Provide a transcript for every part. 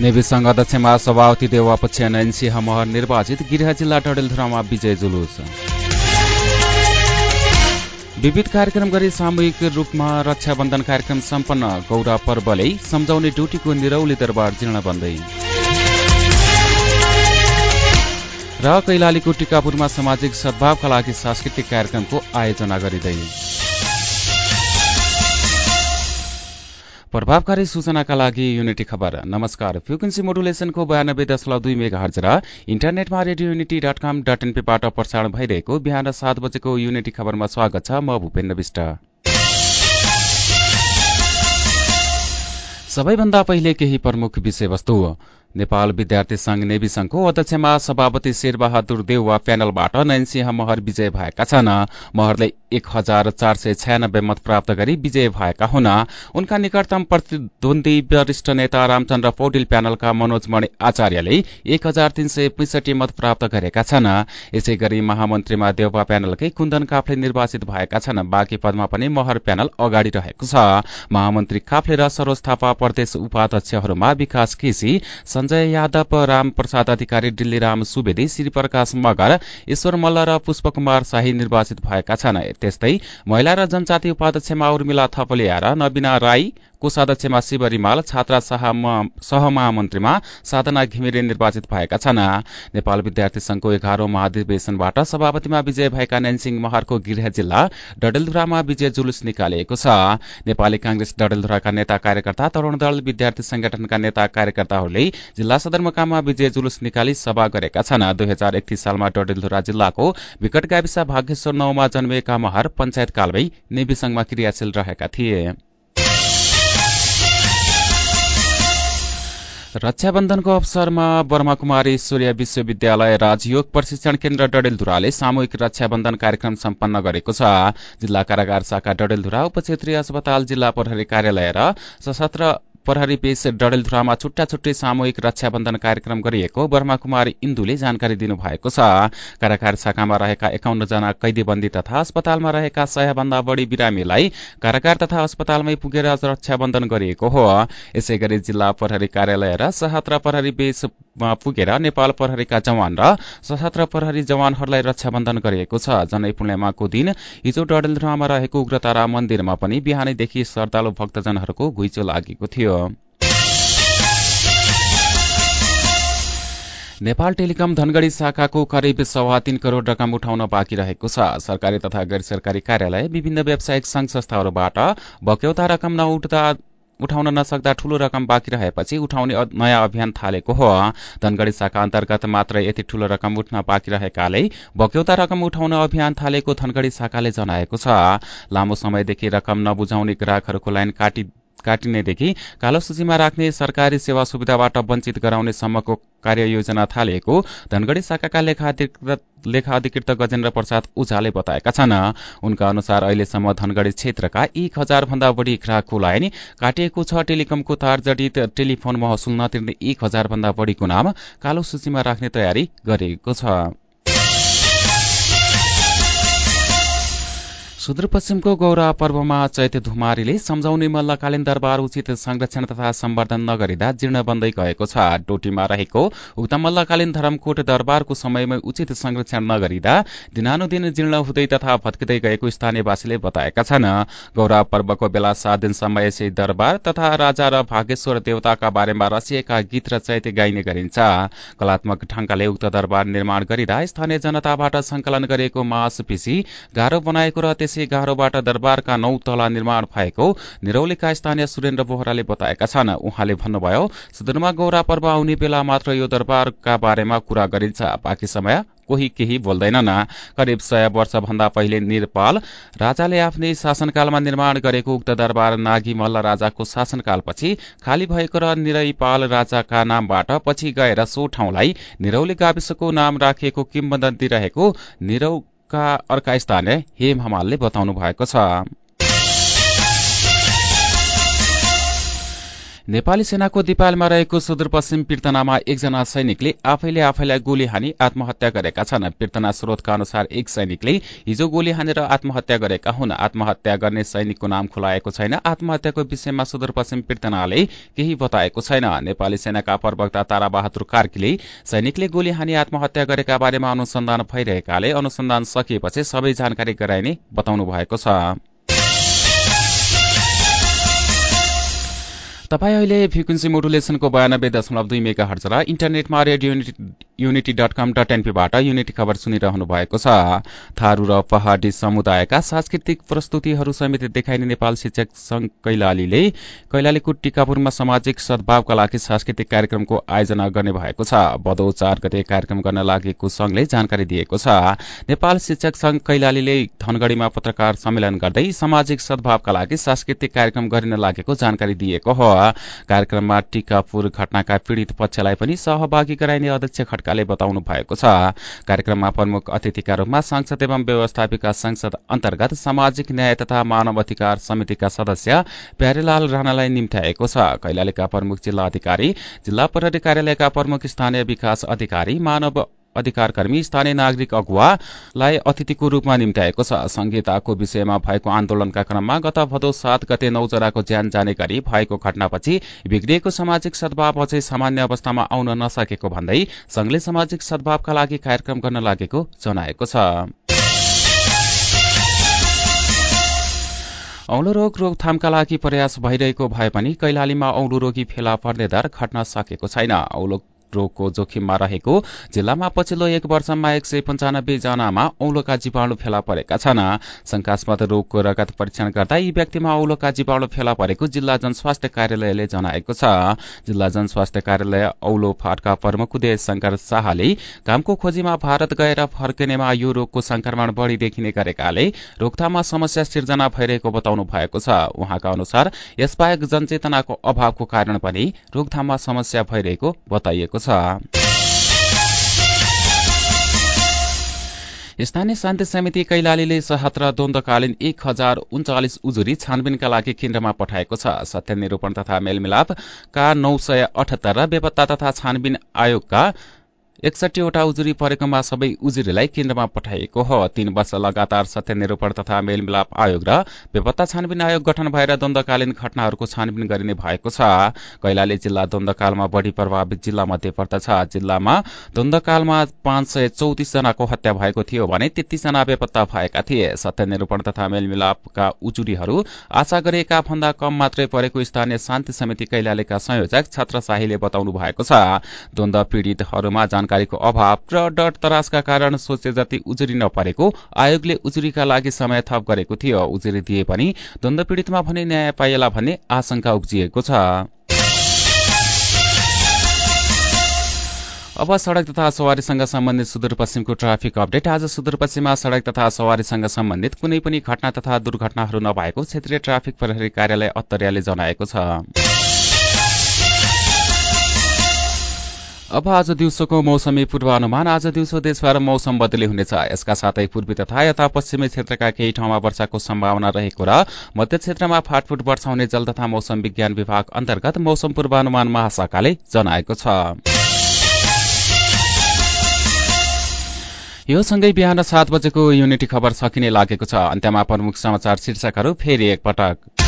नेवी संघ अध्यक्षमा सभापति देवापक्ष नयनसिंह महर निर्वाचित गिरिहा जिल्ला डडेलधुरामा विजय जुलुस। विविध कार्यक्रम गरी सामूहिक रूपमा रक्षाबन्धन कार्यक्रम सम्पन्न। गौरा पर्वले सम्झाउने ड्युटीको निरौली दरबार जीर्ण बन्दै। र कैलालीको टिकापुरमा सामाजिक सद्भावका लागि सांस्कृतिक कार्यक्रमको आयोजना गरिँदै। प्रभावकारी सूचनाका लागि युनिटी खबर। नमस्कार। फ्रिक्वेन्सी मोडुलेसनको बयानब्बे दशमलव दुई मेगा हर्ज र इन्टरनेटमा radio unity dot com dot एनपीबाट प्रसारण भइरहेको बिहान सात बजेको युनिटी खबरमा स्वागत छ। म भूपेन्द्र विष्ट। सबैभन्दा पहिले केही प्रमुख विषयवस्तु। नेपाल विद्यार्थी संघ नेवी संघको अध्यक्षमा सभापति शेरबहादुर देउवा प्यानलबाट नयनसिंह महर विजय भएका छन्। महरले एक हजार चार सय छयानब्बे मत प्राप्त गरी विजय भएका हुन उनका निकटतम प्रतिद्वन्दी वरिष्ठ नेता रामचन्द्र पौडेल प्यानलका मनोज मणि आचार्यले एक हजार तीन सय पैंसठी मत प्राप्त गरेका छन्। यसै गरी महामन्त्रीमा देउवा प्यानलकै कुन्दन काफ्ले निर्वाचित भएका छन्। बाँकी पदमा पनि महर प्यानल अगाडि रहेको छ। महामन्त्री काफ्ले र सरोज थापा प्रदेश उपाध्यक्षहरूमा विकास केसी संजय यादव राम प्रसाद अधिकारी डिल्लीराम सुवेदी श्रीप्रकाश मगर ईश्वर मल्ल र पुष्पकुमार शाही निर्वाचित भएका छन्। त्यस्तै महिला र जनजाति उपाध्यक्षमा उर्मिला थपलिया र नवीना राई कोषाध्यक्षमा शिव रिमाल छात्रा सहमहामन्त्रीमा साधना घिमिरे निर्वाचित भएका छन्। नेपाल विद्यार्थी संघको एघारौं महाधिवेशनबाट सभापतिमा विजय भएका नैनसिंह महरको गृह जिल्ला डडेलधुरामा विजय जुलुस निकालिएको छ। नेपाली कांग्रेस डडेलधुराका नेता कार्यकर्ता तरूण दल विद्यार्थी संगठनका नेता कार्यकर्ताहरूले जिल्ला सदरमुकाममा विजय जुलुस निकाली सभा गरेका छन्। दुई हजार एकतीस सालमा डडेलधुरा जिल्लाको विकट गाविस भागेश्वर नौमा जन्मिएका महर पञ्चायत कालमै नेवी संघमा क्रियाशील रहेका थिए। रक्षाबन्धनको अवसरमा ब्रह्मकुमारी सूर्य विश्वविद्यालय राजयोग प्रशिक्षण केन्द्र डडेलधुराले सामूहिक रक्षाबन्धन कार्यक्रम सम्पन्न गरेको छ। जिल्ला कारागार शाखा डडेलधुरा उपक्षेत्रीय अस्पताल जिल्ला प्रहरी कार्यालय र सशस्त्र प्रहरी पेश डडेलधुरामा छुट्टा छुट्टै सामूहिक रक्षाबन्धन कार्यक्रम गरिएको ब्रह्मकुमारी इन्दुले जानकारी दिनुभएको छ। कारागार शाखामा रहेका एकाउन्न जना कैदीबन्दी तथा अस्पतालमा रहेका सयभन्दा बढ़ी बिरामीलाई कारागार तथा अस्पतालमै पुगेर रक्षाबन्धन गरिएको हो। यसै जिल्ला प्रहरी कार्यालय र सशस्त्र प्रहरी बेसमा पुगेर नेपाल प्रहरीका जवान र सशस्त्र प्रहरी जवानहरूलाई रक्षाबन्धन गरिएको छ। जनै पूर्णिमाको दिन हिजो डडेलधुरामा रहेको उग्रतारा मन्दिरमा पनि बिहानैदेखि श्रद्धालु भक्तजनहरूको घुइँचो लागेको थियो। नेपाल टेलिकम धनगढ़ी शाखाको करिब सवा तीन करोड़ रकम उठाउन बाँकी रहेको छ। सरकारी तथा गैर सरकारी कार्यालय विभिन्न व्यावसायिक संघ संस्थाहरूबाट बक्यौता रकम नउठ्दा उठाउन नसक्दा ठूलो रकम बाँकी रहेपछि उठाउने नयाँ अभियान थालेको हो। धनगढ़ी शाखा अन्तर्गत मात्र यति ठूलो रकम उठ्न बाँकी रहेकाले बक्यौता रकम उठाउन अभियान थालेको धनगढ़ी शाखाले जनाएको छ। लामो समयदेखि रकम नबुझाउने ग्राहकहरूको लाइन काटी काटिनेदेखि कालो सूचीमा राख्ने सरकारी सेवा सुविधाबाट वञ्चित गराउने सम्मको कार्ययोजना थालेको धनगढ़ी शाखाका लेखा अधिकृत गजेन्द्र प्रसाद उझाले बताएका छन्। उनका अनुसार अहिलेसम्म धनगढ़ी क्षेत्रका एक हजार भन्दा बढ़ी ग्राहकको लाइन काटिएको छ। टेलिकमको तार जडित टेलिफोन महसुल नतिर्ने एक हजार भन्दा बढ़ीको नाम कालो सूचीमा राख्ने तयारी गरेको छ। सुदूरपश्चिमको गौरा पर्वमा चैत धुमारीले सम्झाउने मल्लकालीन दरबार उचित संरक्षण तथा सम्वर्धन नगरिँदा जीर्ण बन्दै गएको छ। डोटीमा रहेको उक्त मल्लकालीन धरमकोट दरबारको समयमै उचित संरक्षण नगरिँदा दिनानुदिन जीर्ण हुँदै तथा भत्किँदै गएको स्थानीयवासीले बताएका छन्। गौरा पर्वको बेला सात दिनसम्म यसै दरबार तथा राजा र भागेश्वर देवताका बारेमा रसिएका गीत र चैत गाइने गरिन्छ। कलात्मक ढंगले उक्त दरबार निर्माण गरिँदा स्थानीय जनताबाट संकलन गरिएको मास पिसी गाह्रो बनाएको र त्यसै गाह्रोबाट दरबारका नौ तला निर्माण भएको निरौलीका स्थानीय सुरेन्द्र बोहराले बताएका छन्। उहाँले भन्नुभयो सदनमा गौरा पर्व आउने बेला मात्र यो दरबारका बारेमा कुरा गरिन्छ। बाँकी समय कोही केही बोल्दैनन्। करिब सय वर्ष भन्दा पहिले निरपाल राजाले आफ्नै शासनकालमा निर्माण गरेको उक्त दरबार नागी मल्ल राजाको शासनकालपछि खाली भएको र निरैपाल राजाका नामबाट पछि गएर सो ठाउँलाई निरौली गाविसको नाम राखिएको किम्बदन्ती रहेको निरौ का अर्का स्थानीय हेम हमालले बताउनु भएको छ। नेपाली सेनाको दिपालमा रहेको सुदूरपश्चिम पीर्तनामा एकजना सैनिकले आफैले आफैलाई गोली हानी आत्महत्या गरेका छन्। पीर्तना स्रोतका अनुसार एक सैनिकले हिजो गोली हानेर आत्महत्या गरेका हुन्। आत्महत्या गर्ने सैनिकको नाम खुलाएको छैन। आत्महत्याको विषयमा सुदूरपश्चिम पीर्तनाले केही बताएको छैन। नेपाली सेनाका प्रवक्ता ताराबहादुर कार्कीले सैनिकले गोली हानी आत्महत्या गरेका बारेमा अनुसन्धान भइरहेकाले अनुसन्धान सकिएपछि सबै जानकारी गराइने बताउनु भएको छ। तपाईँ अहिले फ्रिक्वेन्सी मोडुलेसनको बयानब्बे दशमलव दुई मेगा हर्च र इन्टरनेटमा radio unity dot com dot एनपीबाट unity खबर सुनिरहनु भएको छ। थारू र पहाडी समुदायका सांस्कृतिक प्रस्तुतिहरू समेत देखाइने नेपाल शिक्षक संघ कैलालीले कैलालीको टिकापुरमा सामाजिक सद्भावका लागि सांस्कृतिक कार्यक्रमको आयोजना गर्ने भएको छ। भदौ चार गते कार्यक्रम गर्न लागेको संघले जानकारी दिएको छ। नेपाल शिक्षक संघ कैलालीले धनगढ़ीमा पत्रकार सम्मेलन गर्दै सामाजिक सद्भावका लागि सांस्कृतिक कार्यक्रम गरिन लागेको जानकारी दिएको हो। कार्यक्रममा टिकापुर घटनाका पीड़ित पक्षलाई पनि सहभागी गराइने अध्यक्ष खड्काले बताउनु भएको छ। कार्यक्रममा प्रमुख अतिथिका रूपमा संसद एवं व्यवस्थापिका संसद अन्तर्गत सामाजिक न्याय तथा मानव अधिकार समितिका सदस्य प्यारेलाल राणालाई निम्त्याएको छ। कैलालीका प्रमुख जिल्ला अधिकारी जिल्ला प्रहरी कार्यालयका प्रमुख स्थानीय विकास अधिकारी मानव अधिकारकर्मी स्थानीय नागरिक अगुवालाई अतिथिको रूपमा निम्त्याएको छ। संहिताको विषयमा भएको आन्दोलनका क्रममा गत भदौ सात गते नौजनाको ज्यान जाने गरी भएको घटनापछि बिग्रिएको सामाजिक सद्भाव अझै सामान्य अवस्थामा आउन नसकेको भन्दै संघले सामाजिक सद्भावका लागि कार्यक्रम गर्न लागेको जनाएको छ। औलो रोग रोकथामका लागि प्रयास भइरहेको भए पनि कैलालीमा औलो रोगी फेला पर्ने दर घट्न सकेको छैन। औलो रोगको जोखिममा रहेको जिल्लामा पछिल्लो एक वर्षमा एक सय पञ्चानब्बे जनामा औलोका जीवाणु फेला परेका छन्। शंकास्पद रोगको रगत परीक्षण गर्दा यी व्यक्तिमा औलोका जीवाणु फेला परेको जिल्ला जनस्वास्थ्य कार्यालयले जनाएको छ। जिल्ला जनस्वास्थ्य कार्यालय औलो फाटका प्रमुख उदय शंकर शाहले कामको खोजीमा भारत गएर फर्किनेमा यो रोगको संक्रमण बढ़ी देखिने गरेकाले रोकथाममा समस्या सिर्जना भइरहेको बताउनु भएको छ। उहाँका अनुसार यसबाहेक जनचेतनाको अभावको कारण पनि रोकथाममा समस्या भइरहेको बताइएको छ। स्थानीय शान्ति समिति कैलालीले सशस्त्र द्वन्दकालीन एक हजार उन्चालिस उजुरी छानबिनका लागि केन्द्रमा पठाएको छ। सत्य निरूपण तथा मेलमिलापका नौ सय अठहत्तर र बेपत्ता तथा छानबिन आयोगका एकसठीवटा उजुरी परेकोमा सबै उजुरीलाई केन्द्रमा पठाइएको हो। तीन वर्ष लगातार सत्य निरूपण तथा मेलमिलाप आयोग र बेपत्ता छानबिन आयोग गठन भएर द्वन्दकालीन घटनाहरूको छानबिन गरिने भएको छ। कैलाली जिल्ला द्वन्दकालमा बढ़ी प्रभावित जिल्ला मध्ये पर्दछ जिल्लामा द्वन्दकालमा पाँच सय चौतिस जनाको हत्या भएको थियो भने तेत्तीसजना बेपत्ता भएका थिए। सत्य निरूपण तथा मेलमिलापका उजुरीहरू आशा गरिएका भन्दा कम मात्रै परेको स्थानीय शान्ति समिति कैलालीका संयोजक छत्र शाहीले बताउनु भएको छ। द्वन्द पीड़ितहरूमा जानकारीको अभाव र डर तरासका कारण सोचे जति उजुरी नपरेको आयोगले उजुरीका लागि समय थप गरेको थियो। उजुरी दिए पनि द्वन्द पीड़ितमा भने न्याय पाइएला भन्ने आशंका उब्जिएको छ। अब सड़क तथा सवारीसँग सम्बन्धित सुदूरपश्चिमको ट्राफिक अपडेट। आज सुदूरपश्चिममा सड़क तथा सवारीसँग सम्बन्धित कुनै पनि घटना तथा दुर्घटनाहरू नभएको क्षेत्रीय ट्राफिक प्रहरी कार्यालय अत्तरियाले जनाएको छ। अब आज दिउँसोको मौसमी पूर्वानुमान। आज दिउँसो देशभर मौसम बदली हुनेछ। यसका साथै पूर्वी तथा यता पश्चिमी क्षेत्रका केही ठाउँमा वर्षाको सम्भावना रहेको र मध्य क्षेत्रमा फाटफुट वर्षा हुने जल तथा मौसम विज्ञान विभाग अन्तर्गत मौसम पूर्वानुमान महाशाखाले जनाएको छ। यो सँगै बिहान सात बजेको युनिटी खबर सकिने लागेको छ। अन्त्यमा प्रमुख समाचार शीर्षकहरू फेरि एकपटक।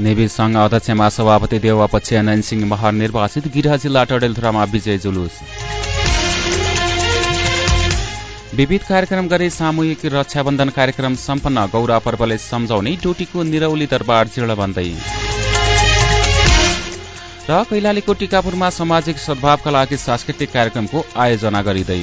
नेवी संघ अध्यक्षमा सभापति देवापक्ष नयन सिंह महर निर्वाचित गिरा जिल्ला टडेलधुरामा विजय जुलुस। विविध कार्यक्रम गरी सामूहिक रक्षाबन्धन कार्यक्रम सम्पन्न गौरा पर्वले सम्झाउने डोटीको निरौली दरबार जीर्ण बन्दै। र कैलालीको टिकापुरमा सामाजिक सद्भावका लागि सांस्कृतिक कार्यक्रमको आयोजना गरिँदै।